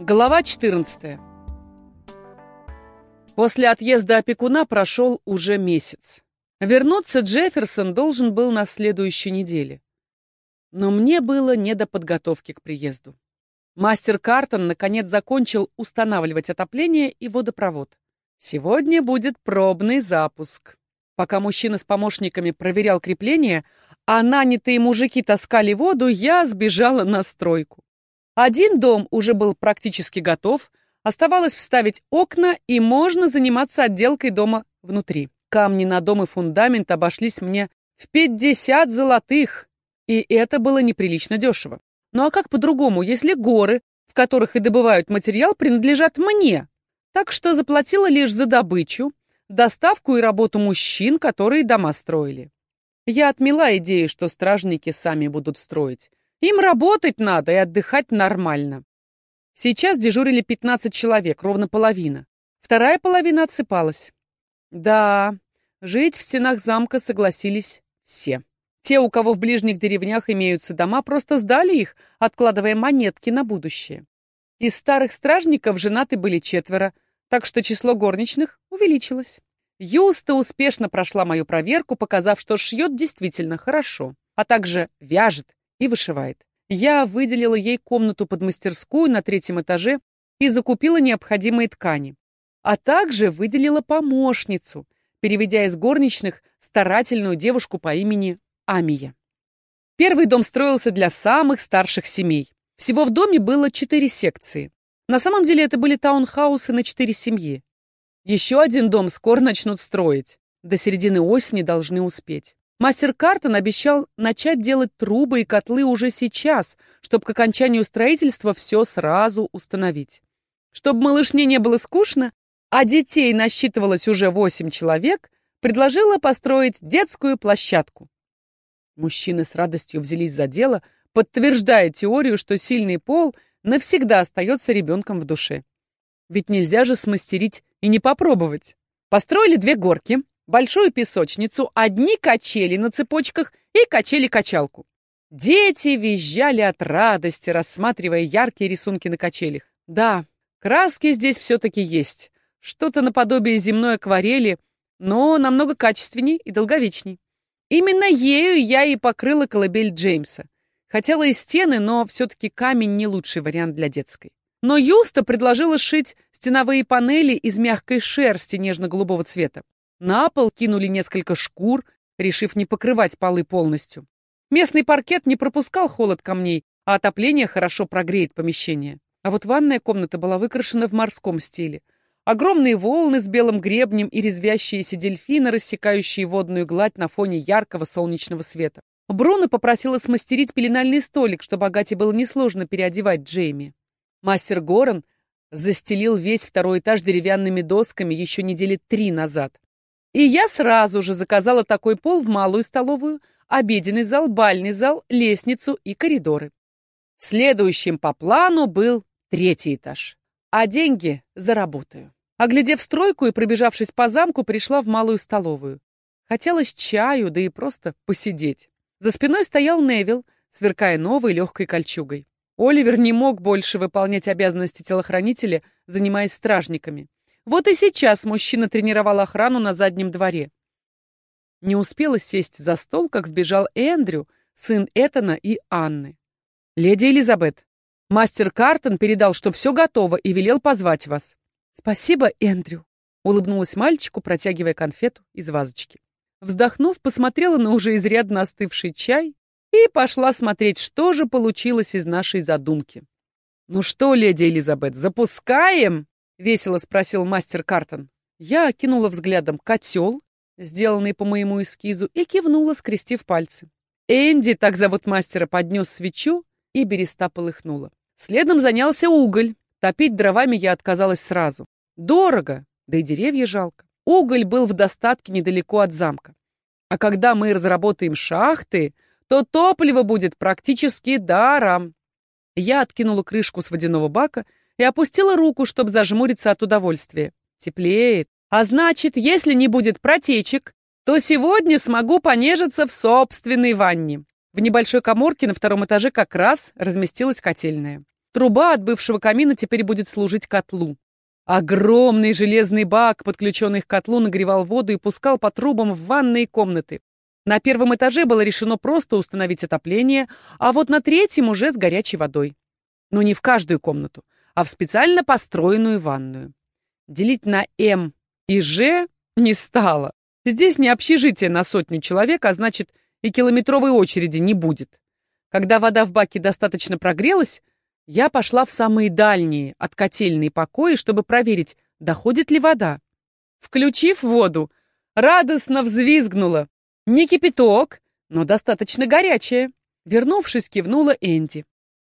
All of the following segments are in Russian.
Глава 14. После отъезда опекуна прошел уже месяц. Вернуться Джефферсон должен был на следующей неделе. Но мне было не до подготовки к приезду. Мастер Картон наконец закончил устанавливать отопление и водопровод. Сегодня будет пробный запуск. Пока мужчина с помощниками проверял крепление, а нанятые мужики таскали воду, я сбежала на стройку. Один дом уже был практически готов, оставалось вставить окна, и можно заниматься отделкой дома внутри. Камни на дом и фундамент обошлись мне в 50 золотых, и это было неприлично дешево. Ну а как по-другому, если горы, в которых и добывают материал, принадлежат мне? Так что заплатила лишь за добычу, доставку и работу мужчин, которые дома строили. Я отмела идею, что стражники сами будут строить. Им работать надо и отдыхать нормально. Сейчас дежурили 15 человек, ровно половина. Вторая половина отсыпалась. Да, жить в стенах замка согласились все. Те, у кого в ближних деревнях имеются дома, просто сдали их, откладывая монетки на будущее. Из старых стражников женаты были четверо, так что число горничных увеличилось. Юста успешно прошла мою проверку, показав, что шьет действительно хорошо, а также вяжет и вышивает. Я выделила ей комнату под мастерскую на третьем этаже и закупила необходимые ткани. А также выделила помощницу, переведя из горничных старательную девушку по имени Амия. Первый дом строился для самых старших семей. Всего в доме было четыре секции. На самом деле это были таунхаусы на четыре семьи. Еще один дом скоро начнут строить. До середины осени должны успеть. Мастер Картон обещал начать делать трубы и котлы уже сейчас, чтобы к окончанию строительства все сразу установить. Чтобы малышне не было скучно, а детей насчитывалось уже восемь человек, предложила построить детскую площадку. Мужчины с радостью взялись за дело, подтверждая теорию, что сильный пол навсегда остается ребенком в душе. Ведь нельзя же смастерить и не попробовать. Построили две горки, большую песочницу, одни качели на цепочках и качели-качалку. Дети визжали от радости, рассматривая яркие рисунки на качелях. Да, краски здесь все-таки есть. Что-то наподобие земной акварели, но намного качественней и долговечней. Именно ею я и покрыла колыбель Джеймса. Хотела и стены, но все-таки камень не лучший вариант для детской. Но Юста предложила сшить стеновые панели из мягкой шерсти нежно-голубого цвета. На пол кинули несколько шкур, решив не покрывать полы полностью. Местный паркет не пропускал холод камней, а отопление хорошо прогреет помещение. А вот ванная комната была выкрашена в морском стиле. Огромные волны с белым гребнем и резвящиеся дельфины, рассекающие водную гладь на фоне яркого солнечного света. Бруно попросила смастерить пеленальный столик, чтобы Агате было несложно переодевать Джейми. Мастер Горан застелил весь второй этаж деревянными досками еще недели три назад. И я сразу же заказала такой пол в малую столовую, обеденный зал, бальный зал, лестницу и коридоры. Следующим по плану был третий этаж. А деньги заработаю. Оглядев стройку и пробежавшись по замку, пришла в малую столовую. Хотелось чаю, да и просто посидеть. За спиной стоял Невил, сверкая новой легкой кольчугой. Оливер не мог больше выполнять обязанности телохранителя, занимаясь стражниками. Вот и сейчас мужчина тренировал охрану на заднем дворе. Не успела сесть за стол, как вбежал Эндрю, сын Этана и Анны. «Леди Элизабет, мастер Картон передал, что все готово и велел позвать вас». «Спасибо, Эндрю», — улыбнулась мальчику, протягивая конфету из вазочки. Вздохнув, посмотрела на уже изрядно остывший чай и пошла смотреть, что же получилось из нашей задумки. «Ну что, леди Элизабет, запускаем?» — весело спросил мастер Картон. Я окинула взглядом котел, сделанный по моему эскизу, и кивнула, скрестив пальцы. Энди, так зовут мастера, поднес свечу, и береста полыхнула. Следом занялся уголь. Топить дровами я отказалась сразу. Дорого, да и деревья жалко. Уголь был в достатке недалеко от замка. А когда мы разработаем шахты, то топливо будет практически даром. Я откинула крышку с водяного бака и опустила руку, чтобы зажмуриться от удовольствия. Теплеет. А значит, если не будет протечек, то сегодня смогу понежиться в собственной ванне. В небольшой коморке на втором этаже как раз разместилась котельная. Труба от бывшего камина теперь будет служить котлу. Огромный железный бак, подключенный к котлу, нагревал воду и пускал по трубам в ванные комнаты. На первом этаже было решено просто установить отопление, а вот на третьем уже с горячей водой. Но не в каждую комнату, а в специально построенную ванную. Делить на М и Ж не стало. Здесь не общежитие на сотню человек, а значит и километровой очереди не будет. Когда вода в баке достаточно прогрелась, я пошла в самые дальние от котельной покои, чтобы проверить, доходит ли вода. Включив воду, радостно взвизгнула. Не кипяток, но достаточно горячая. Вернувшись, кивнула Энди.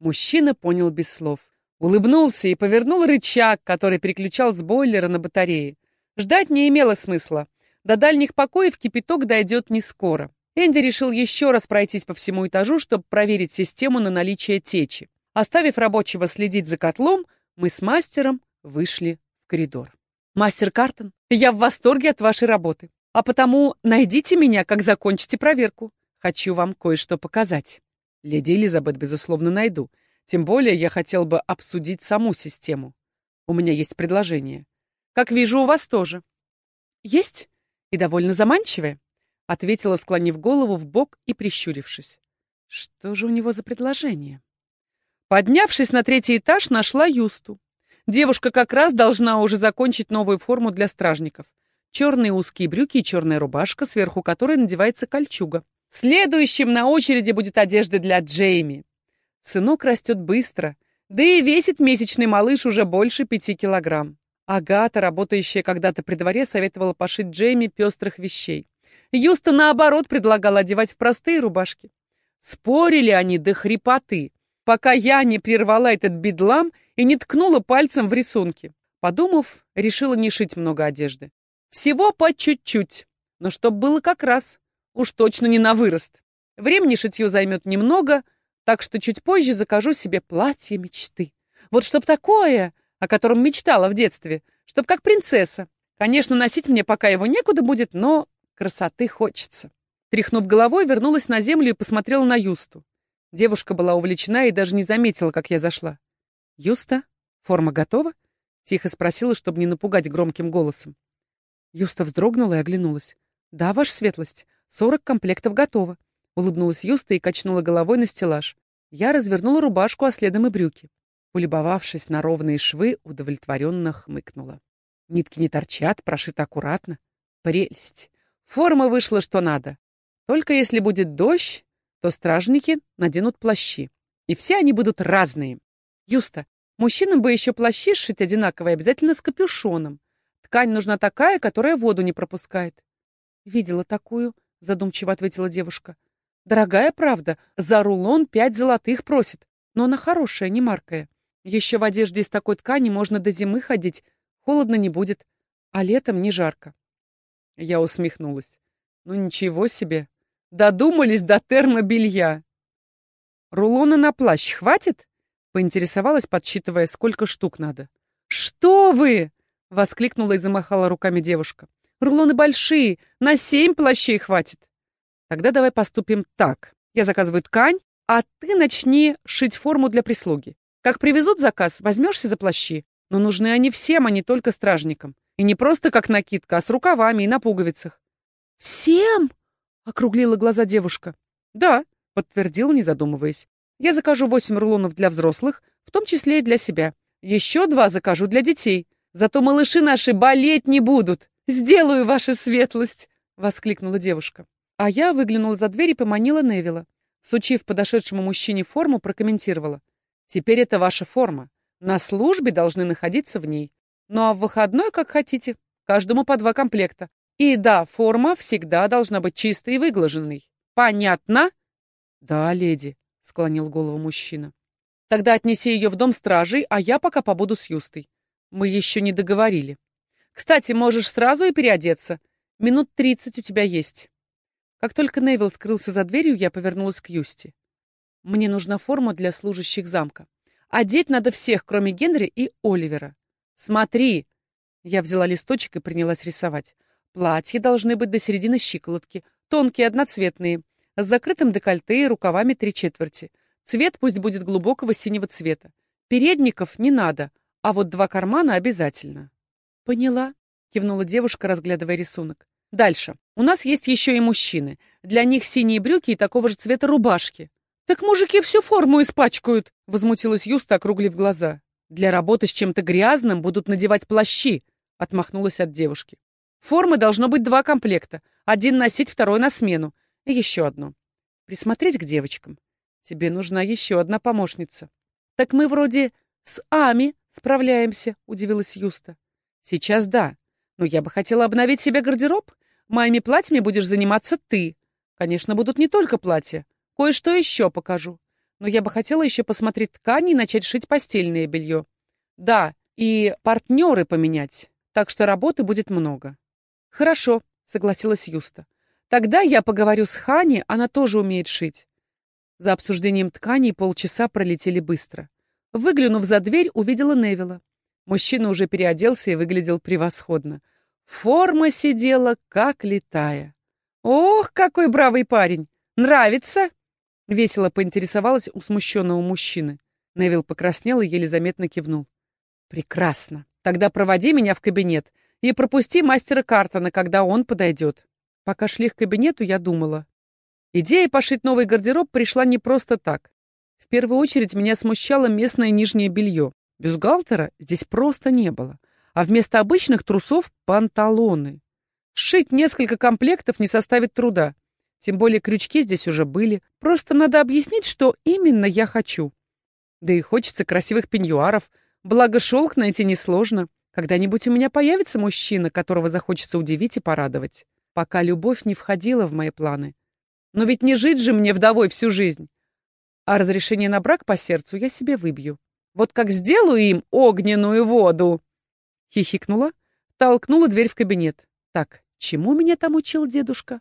Мужчина понял без слов. Улыбнулся и повернул рычаг, который переключал с бойлера на батареи. Ждать не имело смысла. До дальних покоев кипяток дойдет не скоро. Энди решил еще раз пройтись по всему этажу, чтобы проверить систему на наличие течи. Оставив рабочего следить за котлом, мы с мастером вышли в коридор. «Мастер Картон, я в восторге от вашей работы, а потому найдите меня, как закончите проверку. Хочу вам кое-что показать». Леди Элизабет, безусловно, найду. Тем более я хотел бы обсудить саму систему. У меня есть предложение. Как вижу, у вас тоже. Есть? И довольно заманчивое, ответила, склонив голову в бок и прищурившись. Что же у него за предложение? Поднявшись на третий этаж, нашла Юсту. Девушка как раз должна уже закончить новую форму для стражников. Черные узкие брюки и черная рубашка, сверху которой надевается кольчуга. Следующим на очереди будет одежда для Джейми. Сынок растет быстро, да и весит месячный малыш уже больше пяти килограмм. Агата, работающая когда-то при дворе, советовала пошить Джейми пестрых вещей. Юста, наоборот, предлагала одевать в простые рубашки. Спорили они до хрипоты пока я не прервала этот бедлам и не ткнула пальцем в рисунки. Подумав, решила не шить много одежды. Всего по чуть-чуть, но чтоб было как раз, уж точно не на вырост. Времени шитье займет немного, так что чуть позже закажу себе платье мечты. Вот чтоб такое, о котором мечтала в детстве, чтоб как принцесса. Конечно, носить мне пока его некуда будет, но красоты хочется. Тряхнув головой, вернулась на землю и посмотрела на Юсту. Девушка была увлечена и даже не заметила, как я зашла. «Юста, форма готова?» — тихо спросила, чтобы не напугать громким голосом. Юста вздрогнула и оглянулась. «Да, ваша светлость, сорок комплектов готово», — улыбнулась Юста и качнула головой на стеллаж. Я развернула рубашку, а следом и брюки. Полюбовавшись на ровные швы, удовлетворенно хмыкнула. Нитки не торчат, прошиты аккуратно. Прелесть. Форма вышла что надо. Только если будет дождь, то стражники наденут плащи. И все они будут разные. Юста, мужчинам бы еще плащи сшить одинаковые, обязательно с капюшоном. Ткань нужна такая, которая воду не пропускает. Видела такую, задумчиво ответила девушка. Дорогая правда, за рулон пять золотых просит, но она хорошая, не маркая. Еще в одежде из такой ткани можно до зимы ходить, холодно не будет, а летом не жарко. Я усмехнулась. Ну ничего себе, Додумались до термобелья. Рулона на плащ хватит? Поинтересовалась, подсчитывая, сколько штук надо. Что вы? Воскликнула и замахала руками девушка. Рулоны большие, на семь плащей хватит. Тогда давай поступим так. Я заказываю ткань, а ты начни шить форму для прислуги. Как привезут заказ, возьмешься за плащи. Но нужны они всем, а не только стражникам. И не просто как накидка, а с рукавами и на пуговицах. «Всем?» Округлила глаза девушка. Да, подтвердил, не задумываясь. Я закажу восемь рулонов для взрослых, в том числе и для себя. Еще два закажу для детей. Зато малыши наши болеть не будут. Сделаю ваша светлость, воскликнула девушка. А я выглянула за дверь и поманила Невила. Сучив подошедшему мужчине форму, прокомментировала. «Теперь это ваша форма. На службе должны находиться в ней. Ну а в выходной, как хотите. Каждому по два комплекта. И да, форма всегда должна быть чистой и выглаженной. Понятно? Да, леди, склонил голову мужчина. Тогда отнеси ее в дом стражей, а я пока побуду с Юстой. Мы еще не договорили. Кстати, можешь сразу и переодеться. Минут тридцать у тебя есть. Как только Невил скрылся за дверью, я повернулась к Юсти. Мне нужна форма для служащих замка. Одеть надо всех, кроме Генри и Оливера. Смотри. Я взяла листочек и принялась рисовать. Платья должны быть до середины щиколотки, тонкие, одноцветные, с закрытым декольте и рукавами три четверти. Цвет пусть будет глубокого синего цвета. Передников не надо, а вот два кармана обязательно. Поняла, кивнула девушка, разглядывая рисунок. Дальше. У нас есть еще и мужчины. Для них синие брюки и такого же цвета рубашки. Так мужики всю форму испачкают, возмутилась Юста, округлив глаза. Для работы с чем-то грязным будут надевать плащи, отмахнулась от девушки. Формы должно быть два комплекта. Один носить, второй на смену. И еще одно. Присмотреть к девочкам. Тебе нужна еще одна помощница. Так мы вроде с Ами справляемся, удивилась Юста. Сейчас да. Но я бы хотела обновить себе гардероб. Моими платьями будешь заниматься ты. Конечно, будут не только платья. Кое-что еще покажу. Но я бы хотела еще посмотреть ткани и начать шить постельное белье. Да, и партнеры поменять. Так что работы будет много. Хорошо, согласилась Юста. Тогда я поговорю с Хани, она тоже умеет шить. За обсуждением тканей полчаса пролетели быстро. Выглянув за дверь, увидела Невила. Мужчина уже переоделся и выглядел превосходно. Форма сидела, как летая. «Ох, какой бравый парень! Нравится?» Весело поинтересовалась у смущенного мужчины. Невил покраснел и еле заметно кивнул. «Прекрасно. Тогда проводи меня в кабинет и пропусти мастера Картона, когда он подойдет». Пока шли к кабинету, я думала. Идея пошить новый гардероб пришла не просто так. В первую очередь меня смущало местное нижнее белье. Бюстгальтера здесь просто не было. А вместо обычных трусов — панталоны. Сшить несколько комплектов не составит труда. Тем более крючки здесь уже были. Просто надо объяснить, что именно я хочу. Да и хочется красивых пеньюаров. Благо шелк найти несложно. Когда-нибудь у меня появится мужчина, которого захочется удивить и порадовать. Пока любовь не входила в мои планы. Но ведь не жить же мне вдовой всю жизнь. А разрешение на брак по сердцу я себе выбью. Вот как сделаю им огненную воду!» Хихикнула, толкнула дверь в кабинет. «Так, чему меня там учил дедушка?»